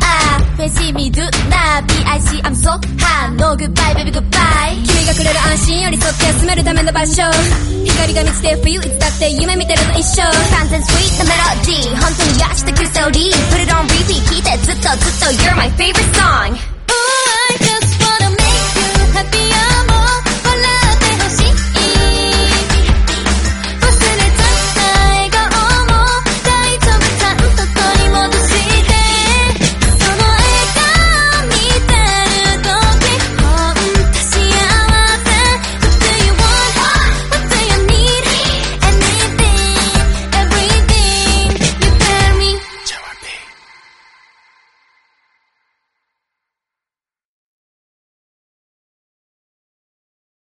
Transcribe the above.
あ飯水な BIC I'm so high. No goodbye baby goodbye. 君がくれる安心よりそっけ休めるための場所。光が満ちて冬いつだって夢見てるの一生完全スイートメロディー本当に